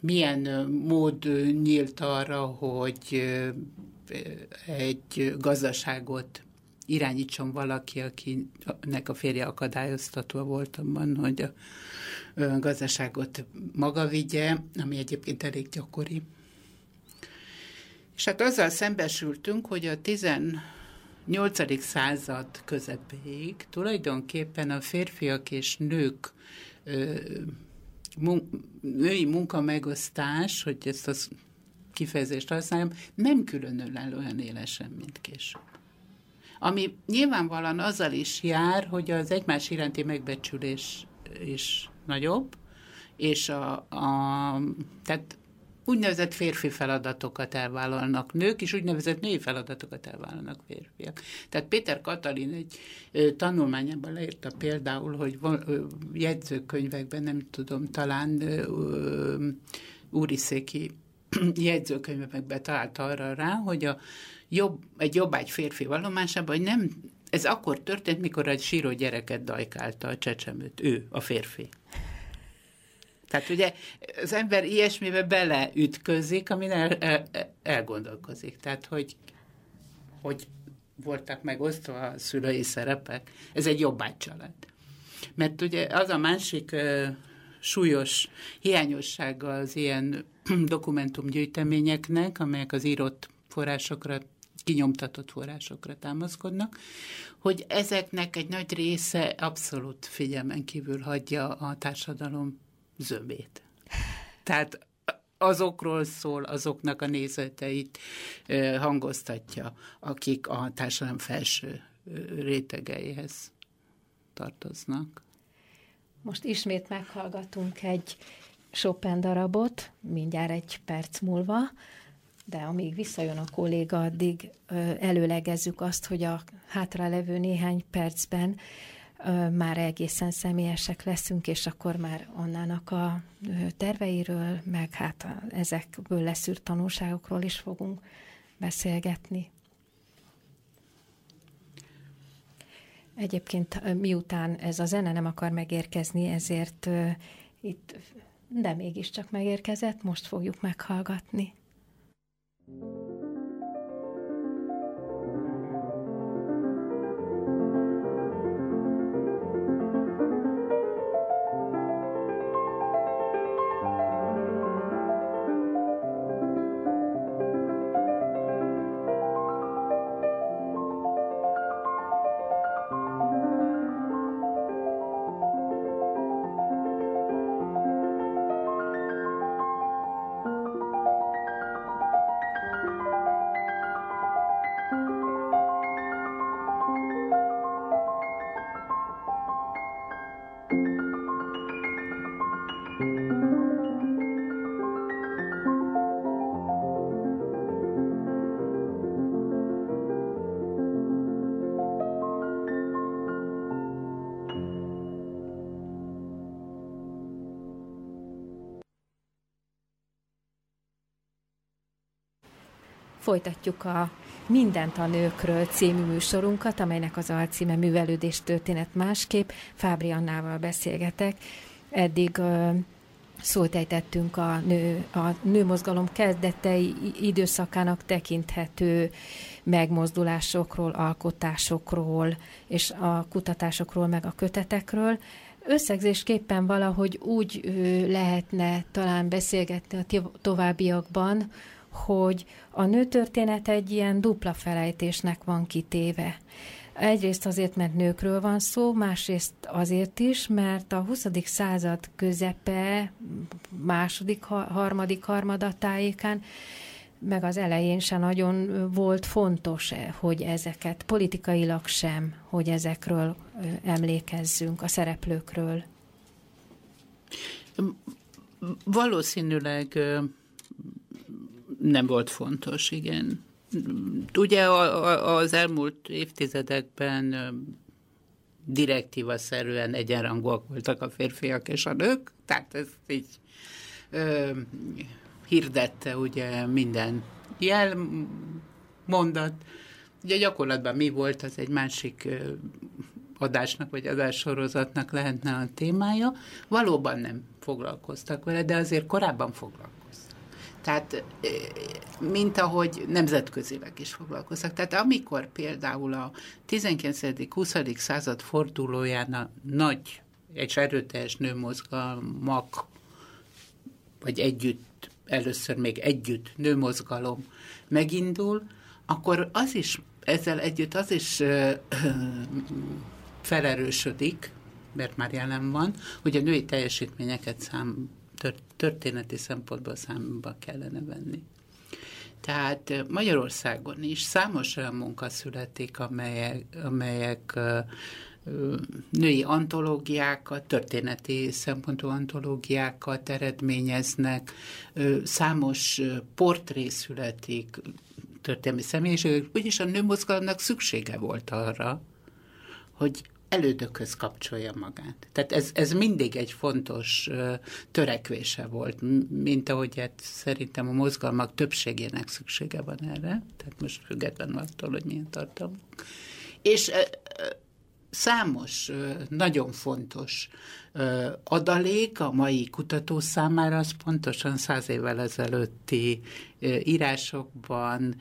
milyen mód nyílt arra, hogy egy gazdaságot irányítson valaki, akinek a férje akadályoztatva volt abban, hogy a gazdaságot maga vigye, ami egyébként elég gyakori. És hát azzal szembesültünk, hogy a 10 8. század közepéig tulajdonképpen a férfiak és nők ö, mun- női munkamegosztás, hogy ezt az kifejezést használjam, nem különül el olyan élesen, mint később. Ami nyilvánvalóan azzal is jár, hogy az egymás iránti megbecsülés is nagyobb, és a, a tehát úgynevezett férfi feladatokat elvállalnak nők, és úgynevezett női feladatokat elvállalnak férfiak. Tehát Péter Katalin egy ö, tanulmányában leírta például, hogy van, ö, jegyzőkönyvekben, nem tudom, talán ö, úriszéki jegyzőkönyvekben találta arra rá, hogy a jobb, egy jobbágy férfi vallomásában, hogy nem, ez akkor történt, mikor egy síró gyereket dajkálta a csecsemőt, ő, a férfi. Tehát ugye az ember ilyesmibe beleütközik, amin el, el, elgondolkozik. Tehát, hogy, hogy voltak megosztva a szülői szerepek. Ez egy jobbágy család. Mert ugye az a másik súlyos hiányossága az ilyen dokumentumgyűjteményeknek, amelyek az írott forrásokra, kinyomtatott forrásokra támaszkodnak, hogy ezeknek egy nagy része abszolút figyelmen kívül hagyja a társadalom zömét. Tehát azokról szól, azoknak a nézeteit hangoztatja, akik a társadalom felső rétegeihez tartoznak. Most ismét meghallgatunk egy Chopin darabot, mindjárt egy perc múlva, de amíg visszajön a kolléga, addig előlegezzük azt, hogy a hátralevő néhány percben már egészen személyesek leszünk, és akkor már Annának a terveiről, meg hát ezekből leszűrt tanulságokról is fogunk beszélgetni. Egyébként miután ez a zene nem akar megérkezni, ezért itt, de mégiscsak megérkezett, most fogjuk meghallgatni. Folytatjuk a Mindent a nőkről című műsorunkat, amelynek az alcíme Művelődés történet másképp. Fábri Annával beszélgetek. Eddig uh, szót ejtettünk a, nő, a nőmozgalom kezdetei időszakának tekinthető megmozdulásokról, alkotásokról, és a kutatásokról, meg a kötetekről. Összegzésképpen valahogy úgy lehetne talán beszélgetni a továbbiakban, hogy a nőtörténet egy ilyen dupla felejtésnek van kitéve. Egyrészt azért, mert nőkről van szó, másrészt azért is, mert a 20. század közepe, második, harmadik harmadatájékán, meg az elején sem nagyon volt fontos, hogy ezeket politikailag sem, hogy ezekről emlékezzünk, a szereplőkről. Valószínűleg nem volt fontos, igen. Ugye az elmúlt évtizedekben direktíva-szerűen egyenrangúak voltak a férfiak és a nők, tehát ez így ö, hirdette ugye minden jel mondat. Ugye gyakorlatban mi volt, az egy másik adásnak vagy adássorozatnak lehetne a témája. Valóban nem foglalkoztak vele, de azért korábban foglalkoztak. Tehát, mint ahogy nemzetközileg is foglalkoztak. Tehát amikor például a 19.-20. század fordulóján a nagy és erőteljes nőmozgalmak, vagy együtt, először még együtt nőmozgalom megindul, akkor az is, ezzel együtt az is felerősödik, mert már jelen van, hogy a női teljesítményeket szám, történeti szempontból számba kellene venni. Tehát Magyarországon is számos olyan munka születik, amelyek, amelyek női antológiákat, történeti szempontú antológiákat eredményeznek, számos portré születik történelmi személyiségek, úgyis a nőmozgalomnak szüksége volt arra, hogy elődökhöz kapcsolja magát. Tehát ez, ez mindig egy fontos uh, törekvése volt, mint ahogy hát szerintem a mozgalmak többségének szüksége van erre, tehát most független attól, hogy milyen tartalmak. És számos nagyon fontos adalék a mai kutató számára, az pontosan száz évvel ezelőtti írásokban,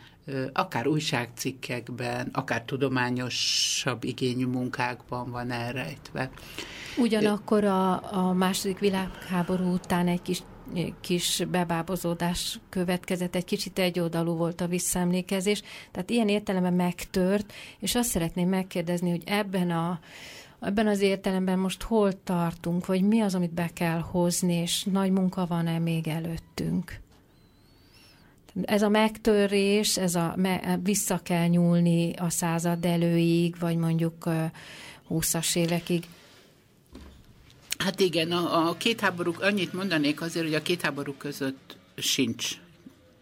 akár újságcikkekben, akár tudományosabb igényű munkákban van elrejtve. Ugyanakkor a, a második világháború után egy kis kis bebábozódás következett, egy kicsit egyoldalú volt a visszaemlékezés, tehát ilyen értelemben megtört, és azt szeretném megkérdezni, hogy ebben a Ebben az értelemben most hol tartunk, vagy mi az, amit be kell hozni, és nagy munka van-e még előttünk? Ez a megtörés, ez a, vissza kell nyúlni a század előig, vagy mondjuk 20-as évekig. Hát igen, a, a két háború, annyit mondanék azért, hogy a két háború között sincs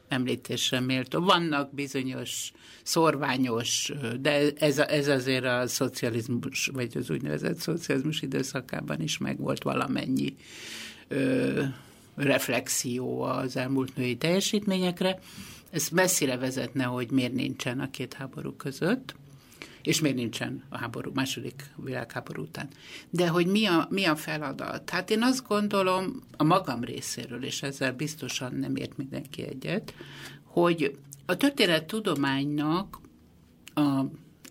említésre méltó. Vannak bizonyos szorványos, de ez, ez azért a szocializmus, vagy az úgynevezett szocializmus időszakában is megvolt valamennyi ö, reflexió az elmúlt női teljesítményekre. Ez messzire vezetne, hogy miért nincsen a két háború között és még nincsen a háború, második világháború után. De hogy mi a, mi a feladat? Hát én azt gondolom a magam részéről, és ezzel biztosan nem ért mindenki egyet, hogy a történet tudománynak a,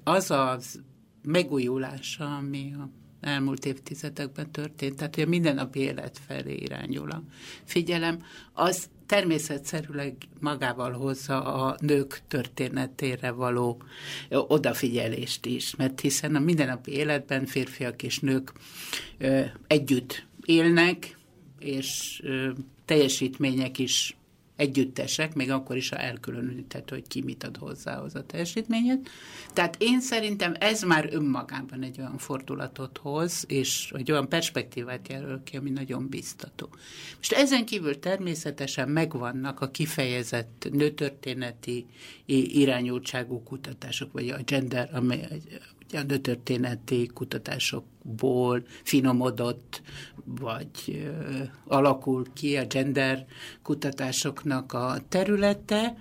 az az megújulása, ami a elmúlt évtizedekben történt, tehát hogy a mindennapi élet felé irányul a figyelem, az természetszerűleg magával hozza a nők történetére való odafigyelést is, mert hiszen a mindennapi életben férfiak és nők együtt élnek, és teljesítmények is együttesek, még akkor is, ha elkülönített, hogy ki mit ad hozzá az a teljesítményet. Tehát én szerintem ez már önmagában egy olyan fordulatot hoz, és egy olyan perspektívát jelöl ki, ami nagyon biztató. Most ezen kívül természetesen megvannak a kifejezett nőtörténeti irányultságú kutatások, vagy a gender, amely a nőtörténeti kutatásokból finomodott, vagy alakul ki a gender kutatásoknak a területe.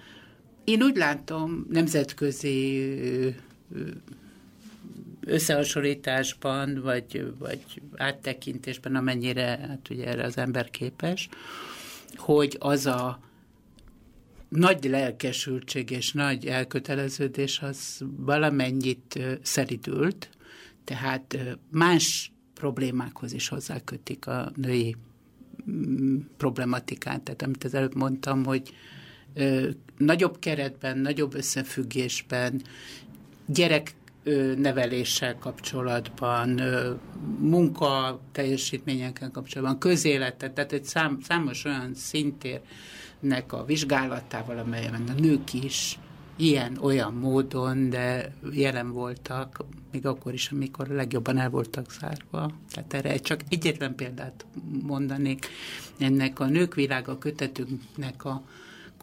Én úgy látom nemzetközi összehasonlításban, vagy, vagy áttekintésben, amennyire hát ugye erre az ember képes, hogy az a nagy lelkesültség és nagy elköteleződés az valamennyit szeridült, tehát más problémákhoz is hozzákötik a női mm, problematikát. Tehát amit az előbb mondtam, hogy nagyobb keretben, nagyobb összefüggésben, gyerek neveléssel kapcsolatban, munka teljesítményekkel kapcsolatban, közéletet, tehát egy szám, számos olyan szintér nek a vizsgálatával, amelyen a nők is ilyen-olyan módon, de jelen voltak, még akkor is, amikor legjobban el voltak zárva. Tehát erre csak egyetlen példát mondanék. Ennek a Nők Világa kötetünknek a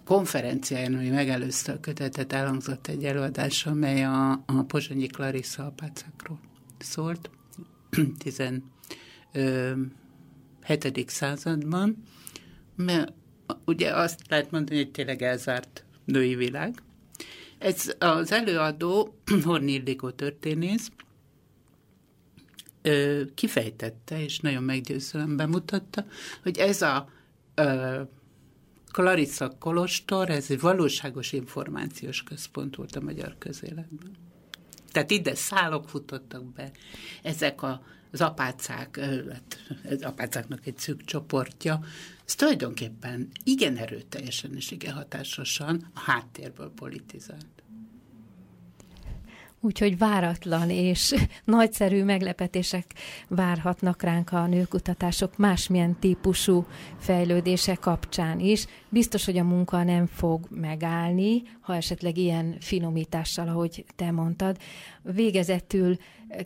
konferenciáján, ami megelőzte a kötetet, elhangzott egy előadás, amely a, a Pozsonyi Clarissa apácákról szólt, 17. században, mert ugye azt lehet mondani, hogy tényleg elzárt női világ. Ez az előadó, Horni Ildikó történész, kifejtette, és nagyon meggyőzően bemutatta, hogy ez a Clarissa Kolostor, ez egy valóságos információs központ volt a magyar közéletben. Tehát ide szálok futottak be, ezek a, az apácák, hát az apácáknak egy szűk csoportja, ez tulajdonképpen igen erőteljesen és igen hatásosan a háttérből politizált. Úgyhogy váratlan és nagyszerű meglepetések várhatnak ránk a nőkutatások másmilyen típusú fejlődése kapcsán is. Biztos, hogy a munka nem fog megállni, ha esetleg ilyen finomítással, ahogy te mondtad. Végezetül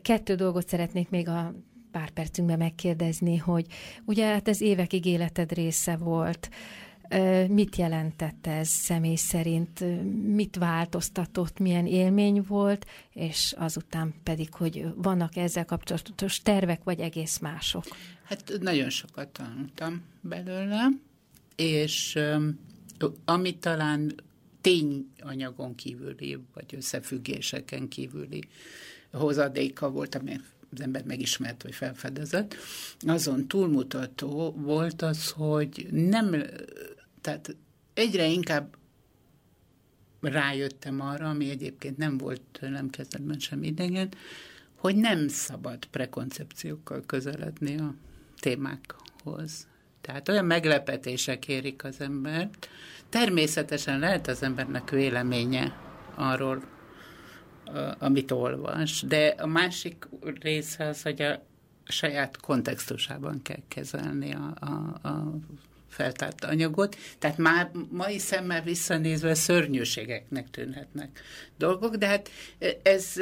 kettő dolgot szeretnék még a pár percünkben megkérdezni, hogy ugye hát ez évekig életed része volt, Mit jelentett ez személy szerint? Mit változtatott? Milyen élmény volt? És azután pedig, hogy vannak ezzel kapcsolatos tervek, vagy egész mások? Hát nagyon sokat tanultam belőle, és ami talán tényanyagon kívüli, vagy összefüggéseken kívüli hozadéka volt, ami az ember megismert, vagy felfedezett, azon túlmutató volt az, hogy nem tehát egyre inkább rájöttem arra, ami egyébként nem volt tőlem kezdetben sem idegen, hogy nem szabad prekoncepciókkal közeledni a témákhoz. Tehát olyan meglepetések érik az embert. Természetesen lehet az embernek véleménye arról, amit olvas, de a másik része az, hogy a saját kontextusában kell kezelni a, a, a feltárt anyagot, tehát már mai szemmel visszanézve szörnyűségeknek tűnhetnek dolgok, de hát ez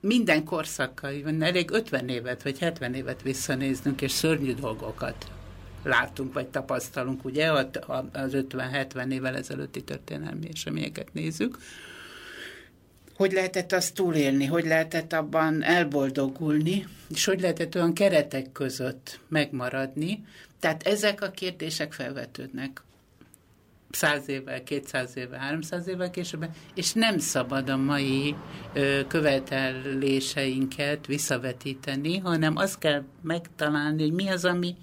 minden korszakkal elég 50 évet vagy 70 évet visszanéznünk, és szörnyű dolgokat látunk, vagy tapasztalunk, ugye, az 50-70 évvel ezelőtti történelmi eseményeket nézzük, hogy lehetett azt túlélni, hogy lehetett abban elboldogulni, és hogy lehetett olyan keretek között megmaradni. Tehát ezek a kérdések felvetődnek. Száz évvel, kétszáz évvel, háromszáz évvel később, és nem szabad a mai ö, követeléseinket visszavetíteni, hanem azt kell megtalálni, hogy mi az, ami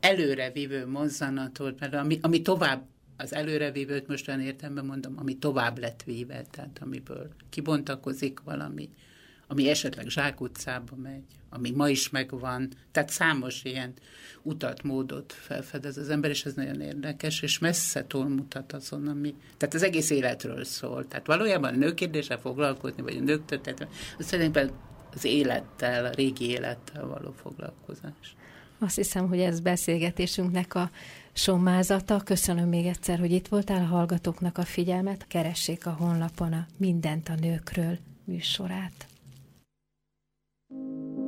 előrevívő mozzanatot, mert ami, ami tovább az előrevívőt most olyan értemben mondom, ami tovább lett véve, tehát amiből kibontakozik valami, ami esetleg zsákutcába megy, ami ma is megvan, tehát számos ilyen utat, módot felfedez az ember, és ez nagyon érdekes, és messze túlmutat azon, ami, tehát az egész életről szól. Tehát valójában a nőkérdéssel foglalkozni, vagy a nők történet, az szerintem az élettel, a régi élettel való foglalkozás. Azt hiszem, hogy ez beszélgetésünknek a sommázata. Köszönöm még egyszer, hogy itt voltál a hallgatóknak a figyelmet. Keressék a honlapon a Mindent a nőkről műsorát. Música